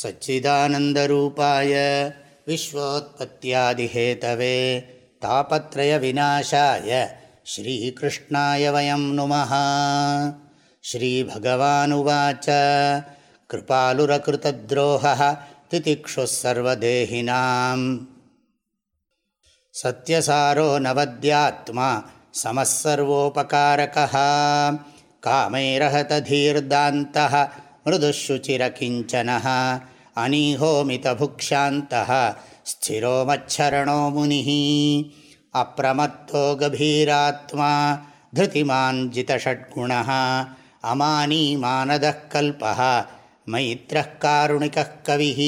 सच्चिदानन्दरूपाय विश्वोत्पत्त्यादिहेतवे तापत्रयविनाशाय श्रीकृष्णाय वयं नुमः श्रीभगवानुवाच कृपालुरकृतद्रोहः तितिक्षुः सर्वदेहिनाम् सत्यसारो नवद्यात्मा समः सर्वोपकारकः कामैरहतधीर्दान्तः मृदुशुचिरकिञ्चनः अनीहोमितभुक्षान्तः स्थिरो मच्छरणो मुनिः। अप्रमत्तो गभीरात्मा धृतिमाञ्जितषड्गुणः। अमानी मानदः कल्पः मैत्रः कारुणिकः कविः।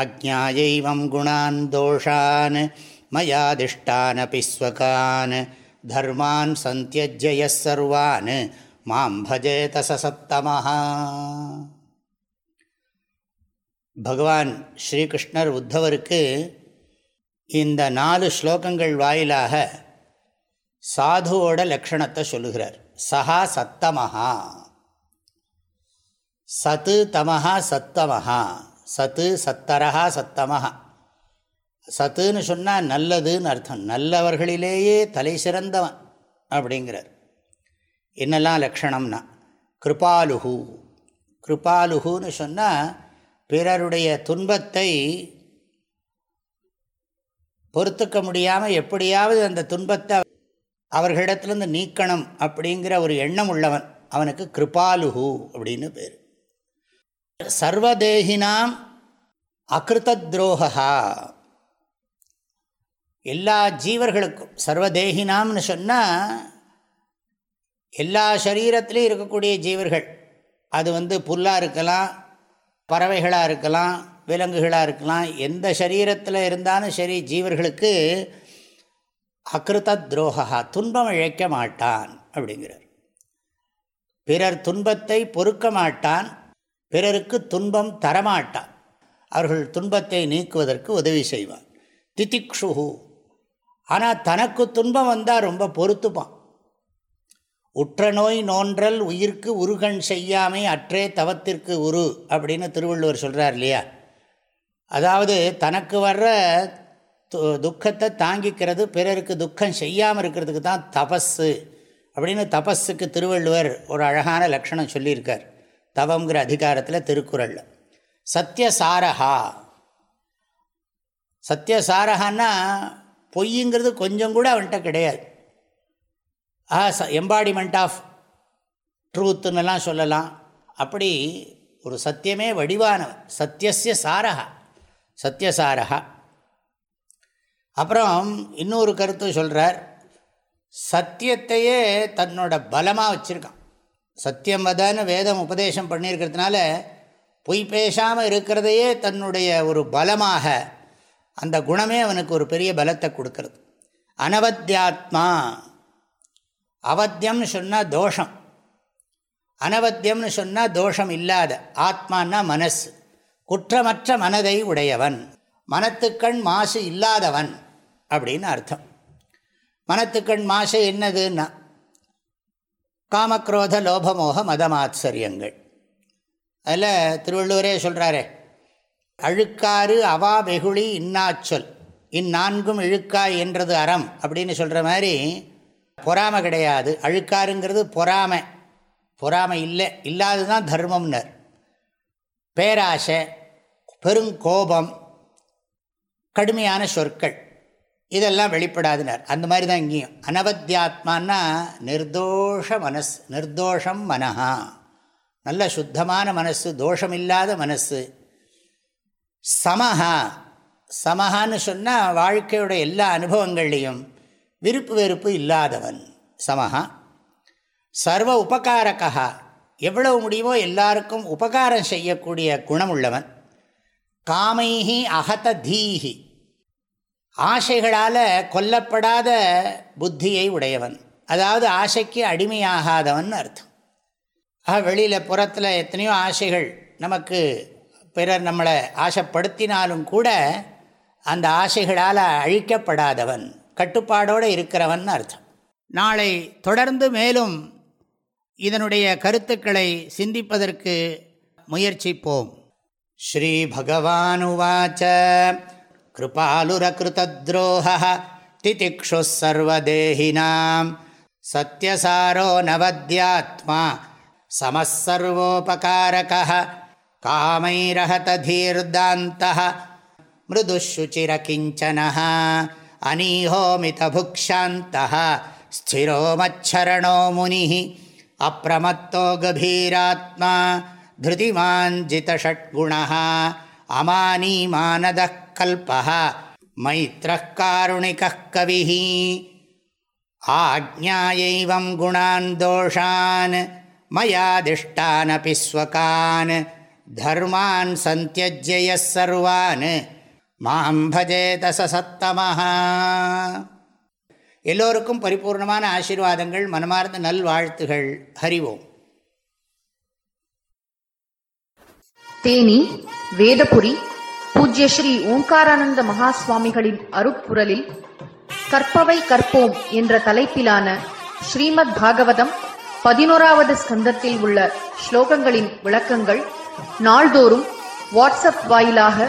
अज्ञायैवं गुणान् दोषान् मयादिष्टानपि स्वकान्। धर्मान् सन्त्यज्य यः सर्वान् மாம் பஜேத சசத்தமஹா பகவான் ஸ்ரீகிருஷ்ணர் உத்தவருக்கு இந்த நாலு ஸ்லோகங்கள் வாயிலாக சாதுவோட லக்ஷணத்தை சொல்லுகிறார். சஹா சத்தமஹா சத்து தமஹா சத்தமஹா சத்து சத்தரஹா சத்தமஹா சத்துன்னு சொன்னால் நல்லதுன்னு அர்த்தம். நல்லவர்களிலேயே தலை சிறந்தவன் அப்படிங்கிறார். என்னெல்லாம் லக்ஷணம்னா? கிருபாலுகு. கிருபாலுகுன்னு சொன்னால் பிறருடைய துன்பத்தை பொறுத்துக்க முடியாமல் எப்படியாவது அந்த துன்பத்தை அவர்களிடத்துலேருந்து நீக்கணும் அப்படிங்கிற ஒரு எண்ணம் உள்ளவன் அவனுக்கு கிருபாலுகு அப்படின்னு பேர். சர்வதேகினாம் அகிருத்த துரோகா எல்லா ஜீவர்களுக்கும் சர்வதேகினாம்னு சொன்னால் எல்லா சரீரத்திலையும் இருக்கக்கூடிய ஜீவர்கள். அது வந்து புல்லாக இருக்கலாம் பறவைகளாக இருக்கலாம் விலங்குகளாக இருக்கலாம் எந்த சரீரத்தில் இருந்தாலும் சரி ஜீவர்களுக்கு அக்ருத துரோகா துன்பம் இழைக்க மாட்டான் அப்படிங்கிறார். பிறர் துன்பத்தை பொறுக்க மாட்டான் பிறருக்கு துன்பம் தரமாட்டான். அவர்கள் துன்பத்தை நீக்குவதற்கு உதவி செய்வான் திதிக்ஷுகு ஆனால் தனக்கு துன்பம் வந்தால் ரொம்ப பொறுத்துப்பான். உற்ற நோய் நோன்றல் உயிர்க்கு உருகன் செய்யாமை அற்றே தவத்திற்கு உரு அப்படின்னு திருவள்ளுவர் சொல்கிறார் இல்லையா? அதாவது தனக்கு வர்ற துக்கத்தை தாங்கிக்கிறது பிறருக்கு துக்கம் செய்யாமல் இருக்கிறதுக்கு தான் தபஸு அப்படின்னு தபஸுக்கு திருவள்ளுவர் ஒரு அழகான லக்ஷணம் சொல்லியிருக்கார். தவங்கிற அதிகாரத்தில் திருக்குறளில். சத்தியசாரஹா சத்தியசாரஹான்னா பொய்யுங்கிறது கொஞ்சம் கூட அவன்கிட்ட கிடையாது. ஆஹா எம்பாடிமெண்ட் ஆஃப் ட்ரூத்துன்னெல்லாம் சொல்லலாம். அப்படி ஒரு சத்தியமே வடிவானவன். சத்தியசிய சாரகா சத்தியசாரகா அப்புறம் இன்னொரு கருத்து சொல்கிறார் சத்தியத்தையே தன்னோட பலமாக வச்சுருக்கான். சத்தியம் வதான்னு வேதம் உபதேசம் பண்ணியிருக்கிறதுனால பொய் பேசாமல் இருக்கிறதையே தன்னுடைய ஒரு பலமாக அந்த குணமே அவனுக்கு ஒரு பெரிய பலத்தை கொடுக்கறது. அனவத்தியாத்மா அவத்தியம்னு சொன்னால் தோஷம். அனவத்தியம்னு சொன்னால் தோஷம் இல்லாத ஆத்மானா மனசு. குற்றமற்ற மனதை உடையவன். மனத்துக்கண் மாசு இல்லாதவன் அப்படின்னு அர்த்தம். மனத்துக்கண் மாசு என்னதுன்னா காமக்ரோத லோபமோக மதமாச்சரியங்கள் அதில் திருவள்ளுவரே சொல்கிறாரே அழுக்காறு அவா வெகுளி இன்னாச்சொல் இந்நான்கும் இழுக்காய் என்றது அறம் அப்படின்னு சொல்கிற மாதிரி பொறாமை கிடையாது. அழுக்காருங்கிறது பொறாமை. பொறாமை இல்லை. இல்லாது தான் தர்மம்னர். பேராசை பெருங்கோபம் கடுமையான சொற்கள். இதெல்லாம் வெளிப்படாதுனர். அந்த மாதிரி தான் இங்கேயும். அனவத்தியாத்மானா நிர்தோஷ மனசு நிர்தோஷம் மனஹா. நல்ல சுத்தமான மனசு தோஷமில்லாத மனசு. சமஹா. சமஹான்னு சொன்னால் வாழ்க்கையோட எல்லா அனுபவங்கள்லேயும் விருப்பு வெறுப்பு இல்லாதவன். சமஹா. சர்வ உபகாரக்கா எவ்வளவு முடியுமோ எல்லாருக்கும் உபகாரம் செய்யக்கூடிய குணம் உள்ளவன் காமைஹி அகத தீஹி. ஆசைகளால் கொல்லப்படாத புத்தியை உடையவன். அதாவது ஆசைக்கு அடிமையாகாதவன் அர்த்தம். ஆக வெளியில் புறத்தில் எத்தனையோ ஆசைகள் நமக்கு பிறர் நம்மளை ஆசைப்படுத்தினாலும் கூட அந்த ஆசைகளால் அழிக்கப்படாதவன். கட்டுப்பாடோடு இருக்கிறவன் அர்த்தம் நாளை தொடர்ந்து மேலும் இதனுடைய கருத்துக்களை சிந்திப்பதற்கு முயற்சிப்போம் श्रीभगवानुवाच कृपालुरकृतद्रोहः तितिक्षुः सर्वदेहिनां सत्यसारो नवद्यात्मा समः सर्वोपकारकः कामैरहतधीर्दान्तः मृदुः शुचिरकिञ्चनः அனீஹோமிதபுக்ஷாந்தः ஸ்திரோ மச்சரணோ முனிः அப்பிரமத்தோ கபீராத்மா திருதிமாஞ்சிதஷட்குணः அமானீமானதः கல்பः மைத்ரः காருணிகः கவிः ஆக்ஞாயைவம் குணான் தோஷான் மயாதிஷ்டானபி ஸ்வகான் தர்மான் சந்தியஜய சர்வான் மாம் பஜேத சத்தமஹா எல்லோருக்கும் பரிபூர்ணமான ஆசீர்வாதங்கள் மனமார்ந்த நல்வாழ்த்துகள். ஹரிவோம். தேனி வேதபுரி பூஜ்ய ஸ்ரீ ஓங்காரானந்த மகா சுவாமிகளின் அருப்புரலில் கற்பவை கற்போம் என்ற தலைப்பிலான ஸ்ரீமத் பாகவதம் பதினோராவது ஸ்கந்தத்தில் உள்ள ஸ்லோகங்களின் விளக்கங்கள் நாள்தோறும் வாட்ஸ்அப் வாயிலாக